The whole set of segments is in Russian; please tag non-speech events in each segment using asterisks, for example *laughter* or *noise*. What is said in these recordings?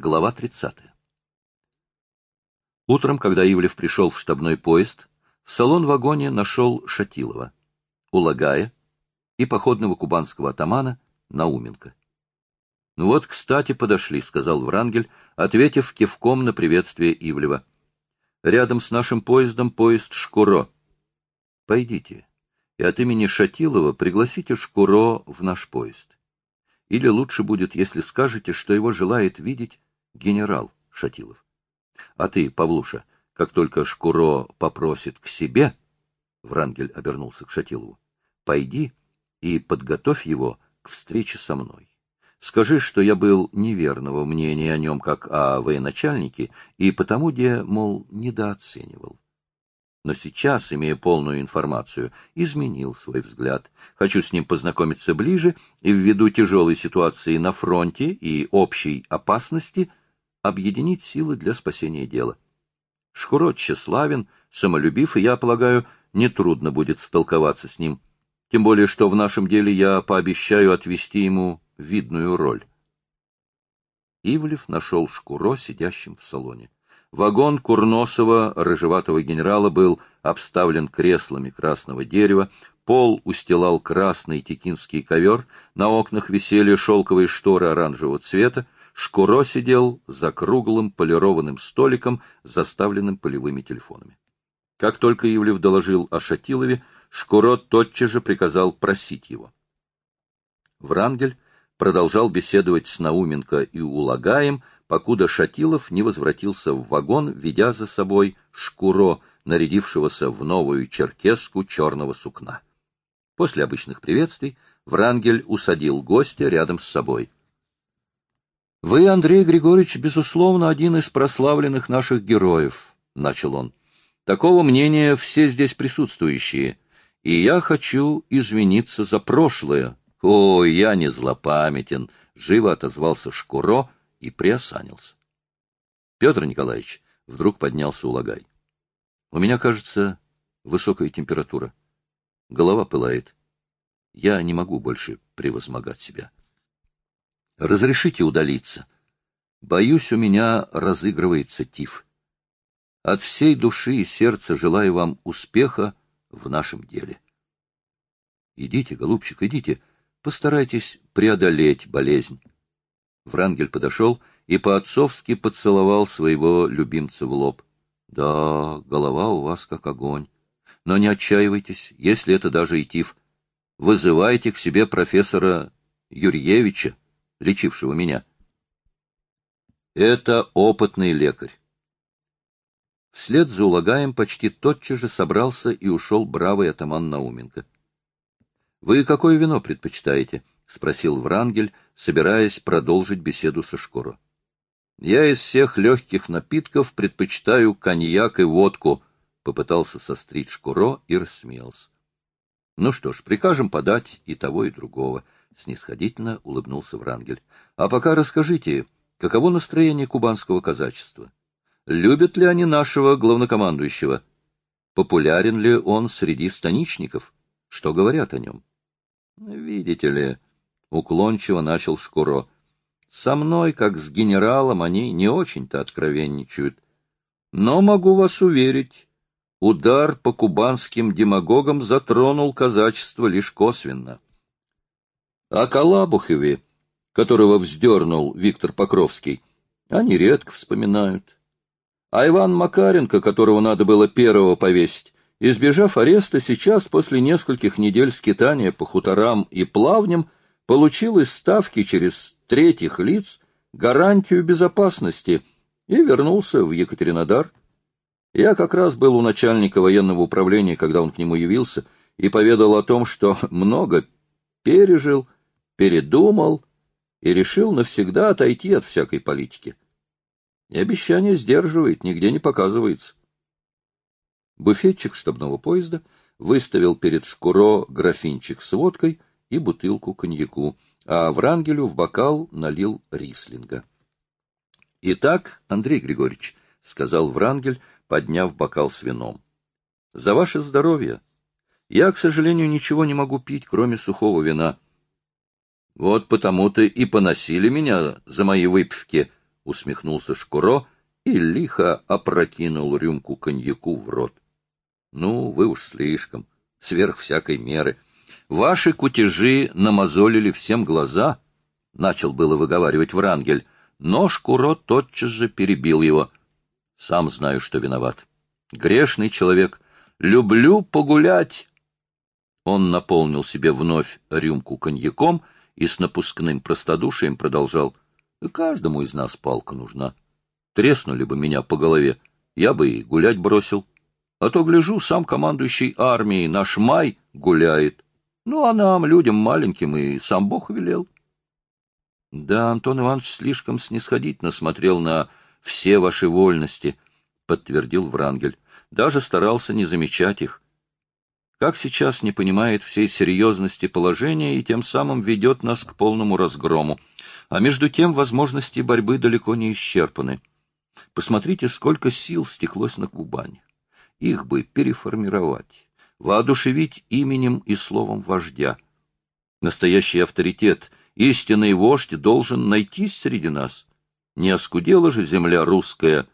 Глава 30. Утром, когда Ивлев пришел в штабной поезд, в салон-вагоне нашел Шатилова, Улагая и походного кубанского атамана Науменко. — Ну вот, кстати, подошли, — сказал Врангель, ответив кивком на приветствие Ивлева. — Рядом с нашим поездом поезд Шкуро. — Пойдите, и от имени Шатилова пригласите Шкуро в наш поезд. Или лучше будет, если скажете, что его желает видеть генерал Шатилов. А ты, Павлуша, как только Шкуро попросит к себе, Врангель обернулся к Шатилову, пойди и подготовь его к встрече со мной. Скажи, что я был неверного мнения о нем как о военачальнике, и потому, где, мол, недооценивал но сейчас, имея полную информацию, изменил свой взгляд. Хочу с ним познакомиться ближе и ввиду тяжелой ситуации на фронте и общей опасности объединить силы для спасения дела. Шкуро тщеславен, самолюбив, и, я полагаю, нетрудно будет столковаться с ним. Тем более, что в нашем деле я пообещаю отвести ему видную роль. Ивлев нашел Шкуро сидящим в салоне. Вагон Курносова, рыжеватого генерала, был обставлен креслами красного дерева, пол устилал красный текинский ковер, на окнах висели шелковые шторы оранжевого цвета, Шкуро сидел за круглым полированным столиком, заставленным полевыми телефонами. Как только Ивлев доложил о Шатилове, Шкуро тотчас же приказал просить его. Врангель продолжал беседовать с Науменко и Улагаем, покуда Шатилов не возвратился в вагон, ведя за собой Шкуро, нарядившегося в новую черкеску черного сукна. После обычных приветствий Врангель усадил гостя рядом с собой. — Вы, Андрей Григорьевич, безусловно, один из прославленных наших героев, — начал он. — Такого мнения все здесь присутствующие, и я хочу извиниться за прошлое. — О, я не злопамятен, — живо отозвался Шкуро, — и приосанился. Петр Николаевич вдруг поднялся улагай. У меня, кажется, высокая температура. Голова пылает. Я не могу больше превозмогать себя. Разрешите удалиться. Боюсь, у меня разыгрывается тиф. От всей души и сердца желаю вам успеха в нашем деле. Идите, голубчик, идите, постарайтесь преодолеть болезнь. Врангель подошел и по-отцовски поцеловал своего любимца в лоб. — Да, голова у вас как огонь. Но не отчаивайтесь, если это даже и тиф. Вызывайте к себе профессора Юрьевича, лечившего меня. Это опытный лекарь. Вслед за улагаем почти тотчас же собрался и ушел бравый атаман Науменко. — Вы какое вино предпочитаете? —— спросил Врангель, собираясь продолжить беседу со Шкуро. — Я из всех легких напитков предпочитаю коньяк и водку, — попытался сострить Шкуро и рассмеялся. — Ну что ж, прикажем подать и того, и другого, — снисходительно улыбнулся Врангель. — А пока расскажите, каково настроение кубанского казачества? Любят ли они нашего главнокомандующего? Популярен ли он среди станичников? Что говорят о нем? — Видите ли, — уклончиво начал Шкуро. — Со мной, как с генералом, они не очень-то откровенничают. Но могу вас уверить, удар по кубанским демагогам затронул казачество лишь косвенно. О Калабухове, которого вздернул Виктор Покровский, они редко вспоминают. А Иван Макаренко, которого надо было первого повесить, избежав ареста, сейчас, после нескольких недель скитания по хуторам и плавням, получил из ставки через третьих лиц гарантию безопасности и вернулся в Екатеринодар. Я как раз был у начальника военного управления, когда он к нему явился, и поведал о том, что *laughs* много пережил, передумал и решил навсегда отойти от всякой политики. И обещание сдерживает, нигде не показывается. Буфетчик штабного поезда выставил перед Шкуро графинчик с водкой — и бутылку коньяку, а Врангелю в бокал налил рислинга. — Итак, Андрей Григорьевич, — сказал Врангель, подняв бокал с вином, — за ваше здоровье. Я, к сожалению, ничего не могу пить, кроме сухого вина. — Вот потому-то и поносили меня за мои выпивки, — усмехнулся Шкуро и лихо опрокинул рюмку коньяку в рот. Ну, вы уж слишком, сверх всякой меры. Ваши кутежи намазолили всем глаза, — начал было выговаривать Врангель, но Шкуро тотчас же перебил его. Сам знаю, что виноват. Грешный человек. Люблю погулять. Он наполнил себе вновь рюмку коньяком и с напускным простодушием продолжал. Каждому из нас палка нужна. Треснули бы меня по голове, я бы и гулять бросил. А то, гляжу, сам командующий армией, наш май, гуляет. Ну, а нам, людям маленьким, и сам Бог велел. Да, Антон Иванович слишком снисходительно смотрел на все ваши вольности, — подтвердил Врангель. Даже старался не замечать их. Как сейчас не понимает всей серьезности положения и тем самым ведет нас к полному разгрому. А между тем возможности борьбы далеко не исчерпаны. Посмотрите, сколько сил стеклось на Кубани. Их бы переформировать, воодушевить именем и словом вождя. Настоящий авторитет, истинный вождь должен найтись среди нас. Не оскудела же земля русская.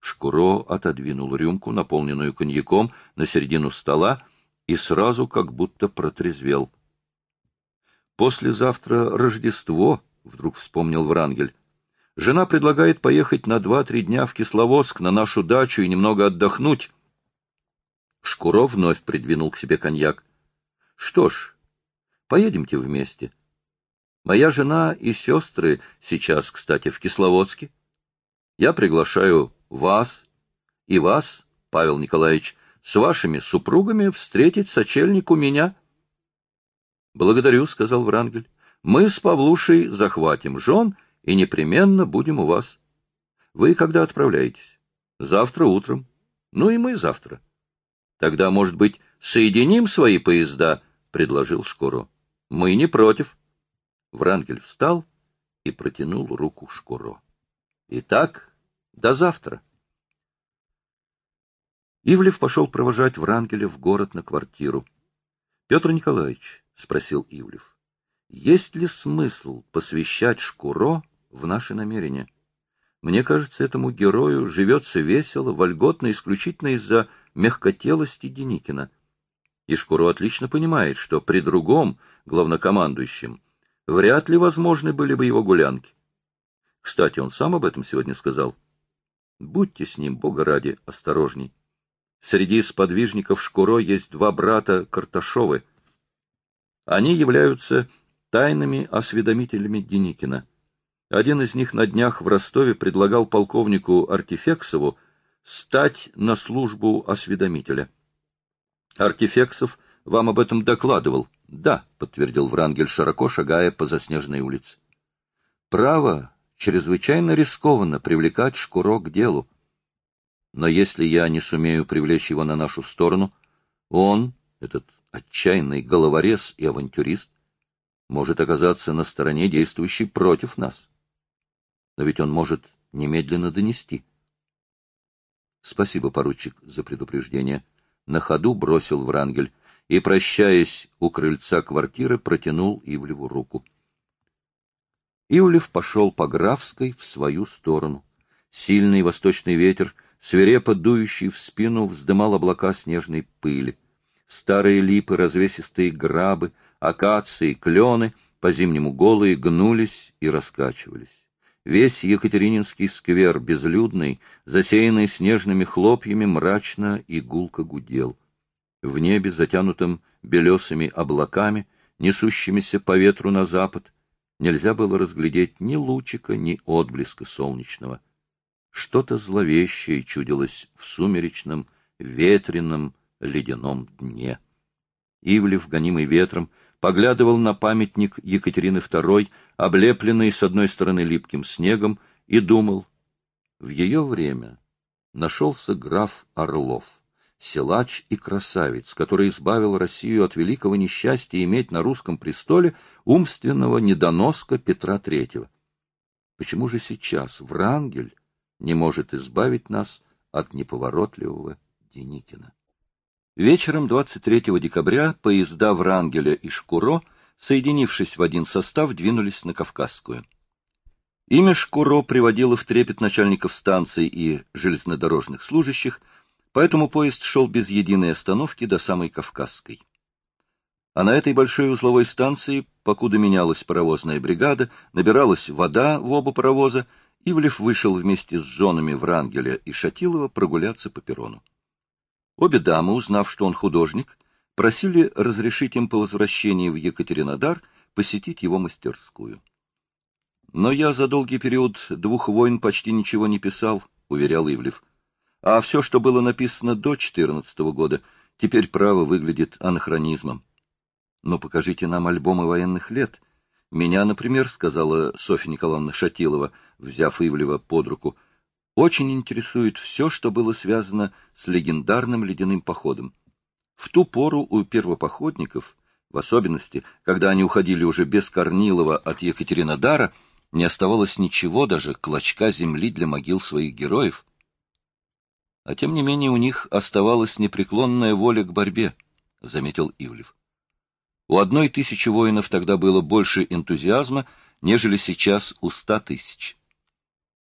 Шкуро отодвинул рюмку, наполненную коньяком, на середину стола и сразу как будто протрезвел. «Послезавтра Рождество», — вдруг вспомнил Врангель. Жена предлагает поехать на два-три дня в Кисловодск, на нашу дачу и немного отдохнуть. Шкуров вновь придвинул к себе коньяк. — Что ж, поедемте вместе. Моя жена и сестры сейчас, кстати, в Кисловодске. Я приглашаю вас и вас, Павел Николаевич, с вашими супругами встретить сочельник у меня. — Благодарю, — сказал Врангель. — Мы с Павлушей захватим жен — и непременно будем у вас. Вы когда отправляетесь? Завтра утром. Ну и мы завтра. Тогда, может быть, соединим свои поезда, — предложил Шкуро. Мы не против. Врангель встал и протянул руку Шкуро. Итак, до завтра. Ивлев пошел провожать Врангеля в город на квартиру. — Петр Николаевич, — спросил Ивлев, — есть ли смысл посвящать Шкуро в наши намерения. Мне кажется, этому герою живется весело, вольготно, исключительно из-за мягкотелости Деникина. И Шкуро отлично понимает, что при другом главнокомандующем вряд ли возможны были бы его гулянки. Кстати, он сам об этом сегодня сказал. Будьте с ним, Бога ради, осторожней. Среди сподвижников Шкуро есть два брата Карташовы. Они являются тайными осведомителями Деникина. Один из них на днях в Ростове предлагал полковнику Артефексову стать на службу осведомителя. Артефексов вам об этом докладывал. Да, подтвердил Врангель, широко шагая по заснеженной улице. Право, чрезвычайно рискованно привлекать Шкуро к делу. Но если я не сумею привлечь его на нашу сторону, он, этот отчаянный головорез и авантюрист, может оказаться на стороне, действующей против нас но ведь он может немедленно донести. Спасибо, поручик, за предупреждение. На ходу бросил Врангель и, прощаясь у крыльца квартиры, протянул Ивлеву руку. Ивлев пошел по Графской в свою сторону. Сильный восточный ветер, свирепо дующий в спину, вздымал облака снежной пыли. Старые липы, развесистые грабы, акации, клены, по-зимнему голые, гнулись и раскачивались. Весь Екатерининский сквер, безлюдный, засеянный снежными хлопьями, мрачно и гулко гудел. В небе, затянутом белесыми облаками, несущимися по ветру на запад, нельзя было разглядеть ни лучика, ни отблеска солнечного. Что-то зловещее чудилось в сумеречном, ветреном, ледяном дне. Ивлев, гонимый ветром, поглядывал на памятник Екатерины II, облепленный с одной стороны липким снегом, и думал, в ее время нашелся граф Орлов, силач и красавец, который избавил Россию от великого несчастья иметь на русском престоле умственного недоноска Петра III. Почему же сейчас Врангель не может избавить нас от неповоротливого Деникина? Вечером 23 декабря поезда Врангеля и Шкуро, соединившись в один состав, двинулись на Кавказскую. Имя Шкуро приводило в трепет начальников станций и железнодорожных служащих, поэтому поезд шел без единой остановки до самой Кавказской. А на этой большой узловой станции, покуда менялась паровозная бригада, набиралась вода в оба паровоза, Ивлев вышел вместе с женами Врангеля и Шатилова прогуляться по перрону. Обе дамы, узнав, что он художник, просили разрешить им по возвращении в Екатеринодар посетить его мастерскую. Но я за долгий период двух войн почти ничего не писал, — уверял Ивлев. А все, что было написано до четырнадцатого года, теперь право выглядит анахронизмом. Но покажите нам альбомы военных лет. Меня, например, — сказала Софья Николаевна Шатилова, взяв Ивлева под руку, — очень интересует все, что было связано с легендарным ледяным походом. В ту пору у первопоходников, в особенности, когда они уходили уже без Корнилова от Екатеринодара, — не оставалось ничего, даже клочка земли для могил своих героев. А тем не менее у них оставалась непреклонная воля к борьбе, — заметил Ивлев. У одной тысячи воинов тогда было больше энтузиазма, нежели сейчас у ста тысяч.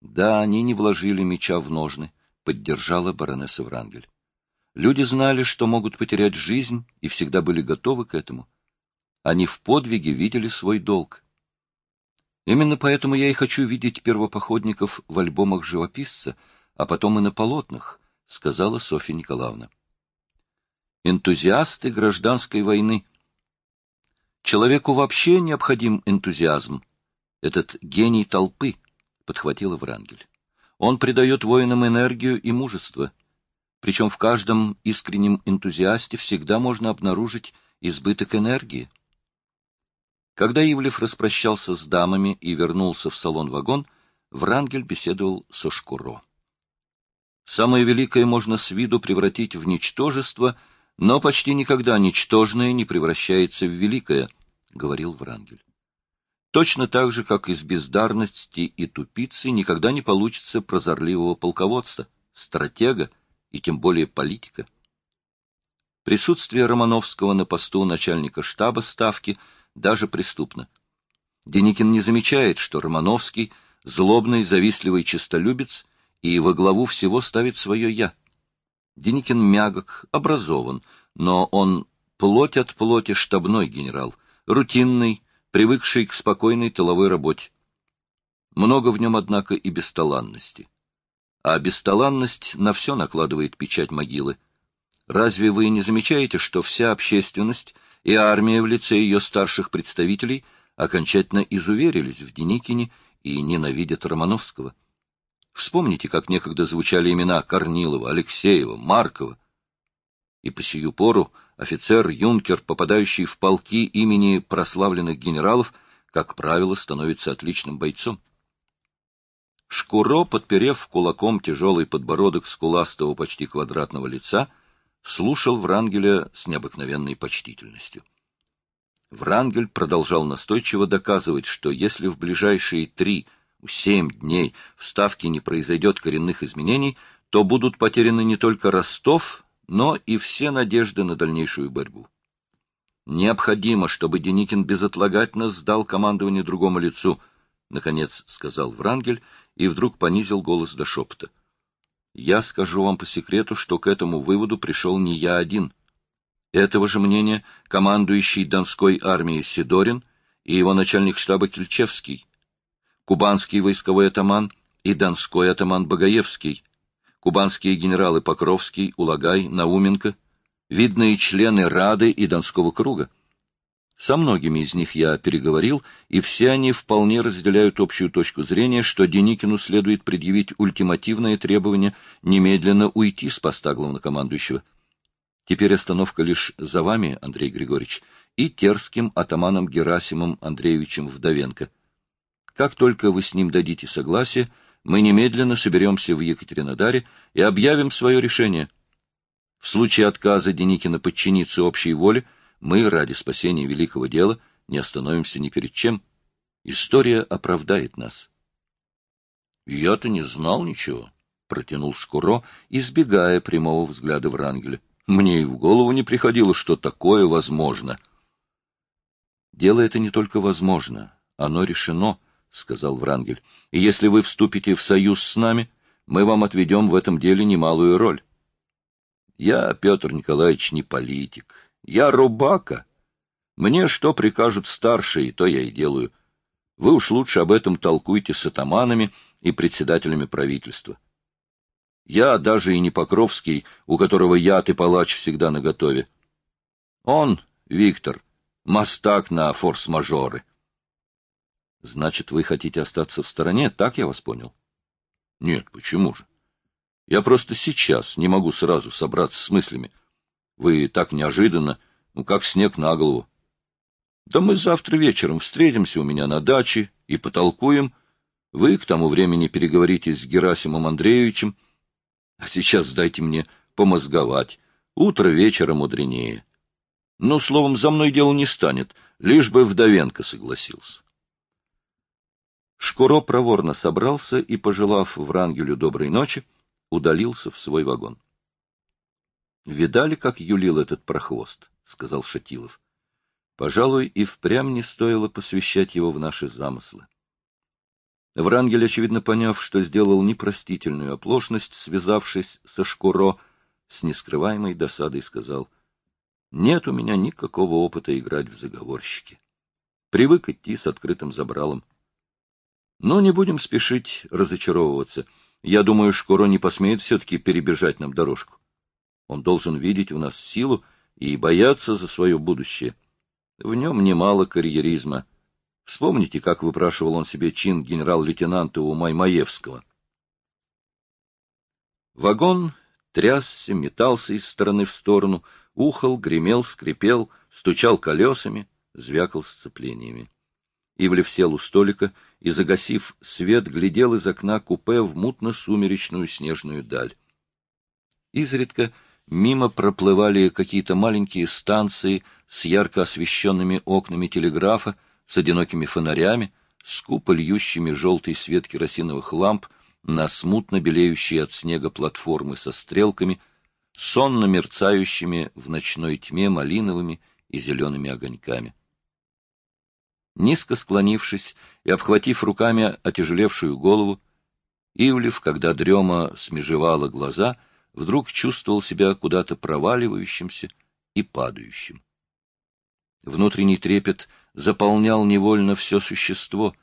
Да, они не вложили меча в ножны, — поддержала баронесса Врангель. Люди знали, что могут потерять жизнь, и всегда были готовы к этому. Они в подвиге видели свой долг. Именно поэтому я и хочу видеть первопоходников в альбомах живописца, а потом и на полотнах, — сказала Софья Николаевна. Энтузиасты гражданской войны. Человеку вообще необходим энтузиазм. Этот гений толпы, — подхватила Врангель. Он придает воинам энергию и мужество. Причем в каждом искреннем энтузиасте всегда можно обнаружить избыток энергии. Когда Ивлев распрощался с дамами и вернулся в салон-вагон, Врангель беседовал со Шкуро. «Самое великое можно с виду превратить в ничтожество, но почти никогда ничтожное не превращается в великое», — говорил Врангель. Точно так же, как из бездарности и тупицы никогда не получится прозорливого полководца, стратега и тем более политика. Присутствие Романовского на посту начальника штаба Ставки — даже преступно. Деникин не замечает, что Романовский — злобный, завистливый честолюбец и во главу всего ставит свое «я». Деникин мягок, образован, но он плоть от плоти штабной генерал, рутинный, привыкший к спокойной тыловой работе. Много в нем, однако, и бесталанности. А бесталанность на все накладывает печать могилы. Разве вы не замечаете, что вся общественность и армия в лице ее старших представителей окончательно изуверились в Деникине и ненавидят Романовского. Вспомните, как некогда звучали имена Корнилова, Алексеева, Маркова. И по сию пору офицер-юнкер, попадающий в полки имени прославленных генералов, как правило, становится отличным бойцом. Шкуро, подперев кулаком тяжелый подбородок скуластого почти квадратного лица, — слушал Врангеля с необыкновенной почтительностью. Врангель продолжал настойчиво доказывать, что если в ближайшие три, семь дней в Ставке не произойдет коренных изменений, то будут потеряны не только Ростов, но и все надежды на дальнейшую борьбу. Необходимо, чтобы Деникин безотлагательно сдал командование другому лицу, — наконец сказал Врангель и вдруг понизил голос до шепота. Я скажу вам по секрету, что к этому выводу пришел не я один. Этого же мнения командующий Донской армией Сидорин и его начальник штаба Кильчевский, кубанский войсковой атаман и донской атаман Багаевский, кубанские генералы Покровский, Улагай, Науменко, видные члены Рады и Донского круга. Со многими из них я переговорил, и все они вполне разделяют общую точку зрения, что Деникину следует предъявить ультимативное требование немедленно уйти с поста главнокомандующего. Теперь остановка лишь за вами, Андрей Григорьевич, и терским атаманом Герасимом Андреевичем Вдовенко. Как только вы с ним дадите согласие, мы немедленно соберемся в Екатеринодаре и объявим свое решение. В случае отказа Деникина подчиниться общей воле, мы ради спасения великого дела не остановимся ни перед чем. История оправдает нас. — Я-то не знал ничего, — протянул Шкуро, избегая прямого взгляда Врангеля. — Мне и в голову не приходило, что такое возможно. — Дело это не только возможно, оно решено, — сказал Врангель. — если вы вступите в союз с нами, мы вам отведем в этом деле немалую роль. — Я, Петр Николаевич, не политик. Я рубака. Мне что прикажут старшие, то я и делаю. Вы уж лучше об этом толкуйте с атаманами и председателями правительства. Я даже и не Покровский, у которого яд и палач всегда наготове. Он, Виктор, мастак на форс-мажоры. Значит, вы хотите остаться в стороне, так я вас понял? Нет, почему же? Я просто сейчас не могу сразу собраться с мыслями. Вы так неожиданно, ну, как снег на голову. Да мы завтра вечером встретимся у меня на даче и потолкуем. Вы к тому времени переговорите с Герасимом Андреевичем. А сейчас дайте мне помозговать. Утро вечера мудренее. Ну, словом, за мной дело не станет, лишь бы Вдовенко согласился. Шкуро проворно собрался и, пожелав Врангелю доброй ночи, удалился в свой вагон. — Видали, как юлил этот прохвост? — сказал Шатилов. — Пожалуй, и впрямь не стоило посвящать его в наши замыслы. Врангель, очевидно поняв, что сделал непростительную оплошность, связавшись со Шкуро, с нескрываемой досадой сказал, — Нет у меня никакого опыта играть в заговорщики. Привык идти с открытым забралом. Но не будем спешить разочаровываться. Я думаю, Шкуро не посмеет все-таки перебежать нам дорожку. Он должен видеть в нас силу и бояться за свое будущее. В нем немало карьеризма. Вспомните, как выпрашивал он себе чин генерал-лейтенанта у Маймаевского. Вагон трясся, метался из стороны в сторону, ухал, гремел, скрипел, стучал колесами, звякал сцеплениями. Ивлев сел у столика и, загасив свет, глядел из окна купе в мутно-сумеречную снежную даль. Изредка мимо проплывали какие-то маленькие станции с ярко освещенными окнами телеграфа, с одинокими фонарями, скупо льющими желтый свет керосиновых ламп на смутно белеющие от снега платформы со стрелками, сонно мерцающими в ночной тьме малиновыми и зелеными огоньками. Низко склонившись и обхватив руками отяжелевшую голову, Ивлев, когда дрема смежевала глаза, вдруг чувствовал себя куда-то проваливающимся и падающим. Внутренний трепет заполнял невольно все существо,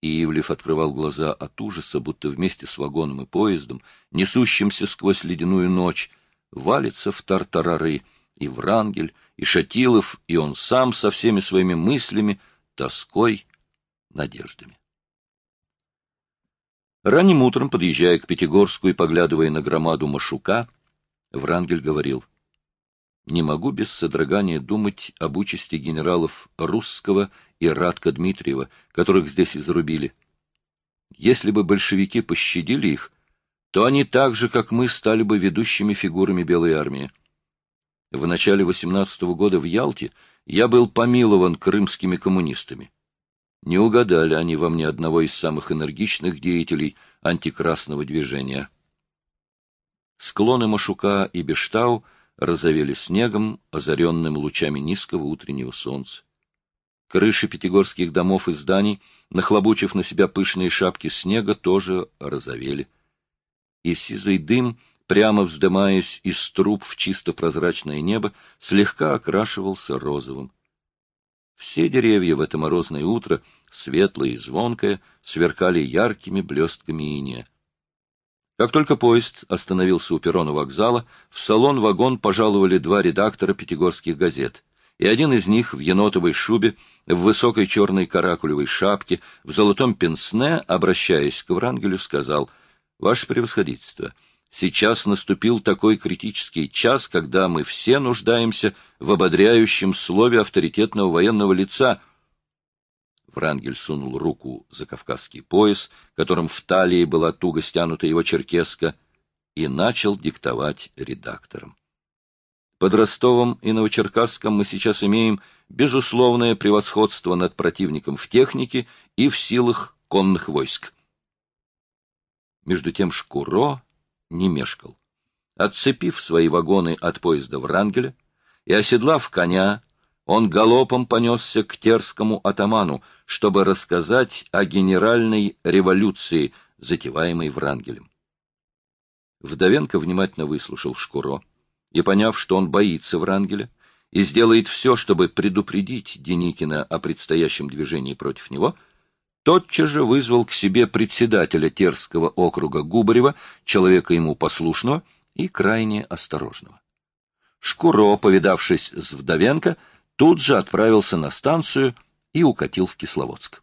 и Ивлев открывал глаза от ужаса, будто вместе с вагоном и поездом, несущимся сквозь ледяную ночь, валится в тартарары и Врангель, и Шатилов, и он сам со всеми своими мыслями, тоской, надеждами. Ранним утром, подъезжая к Пятигорску и поглядывая на громаду Машука, Врангель говорил, «Не могу без содрогания думать об участи генералов Русского и Радка Дмитриева, которых здесь и зарубили. Если бы большевики пощадили их, то они так же, как мы, стали бы ведущими фигурами Белой армии. В начале 18 -го года в Ялте я был помилован крымскими коммунистами. Не угадали они во мне одного из самых энергичных деятелей антикрасного движения. Склоны Машука и Бештау разовели снегом, озаренным лучами низкого утреннего солнца. Крыши пятигорских домов и зданий, нахлобучив на себя пышные шапки снега, тоже розовели. И сизый дым прямо вздымаясь из труб в чисто прозрачное небо, слегка окрашивался розовым. Все деревья в это морозное утро, светлое и звонкое, сверкали яркими блестками иния. Как только поезд остановился у перрона вокзала, в салон-вагон пожаловали два редактора пятигорских газет, и один из них в енотовой шубе, в высокой черной каракулевой шапке, в золотом пенсне, обращаясь к Врангелю, сказал «Ваше превосходительство». Сейчас наступил такой критический час, когда мы все нуждаемся в ободряющем слове авторитетного военного лица. Врангель сунул руку за кавказский пояс, которым в талии была туго стянута его черкеска, и начал диктовать редакторам. Под Ростовом и Новочеркасском мы сейчас имеем безусловное превосходство над противником в технике и в силах конных войск. Между тем Шкуро не мешкал. Отцепив свои вагоны от поезда Врангеля и оседлав коня, Он галопом понесся к терскому атаману, чтобы рассказать о генеральной революции, затеваемой Врангелем. Вдовенко внимательно выслушал Шкуро и, поняв, что он боится Врангеля, и сделает все, чтобы предупредить Деникина о предстоящем движении против него, тотчас же вызвал к себе председателя Терского округа Губарева, человека ему послушного и крайне осторожного. Шкуро, повидавшись с Вдовенко, тут же отправился на станцию и укатил в Кисловодск.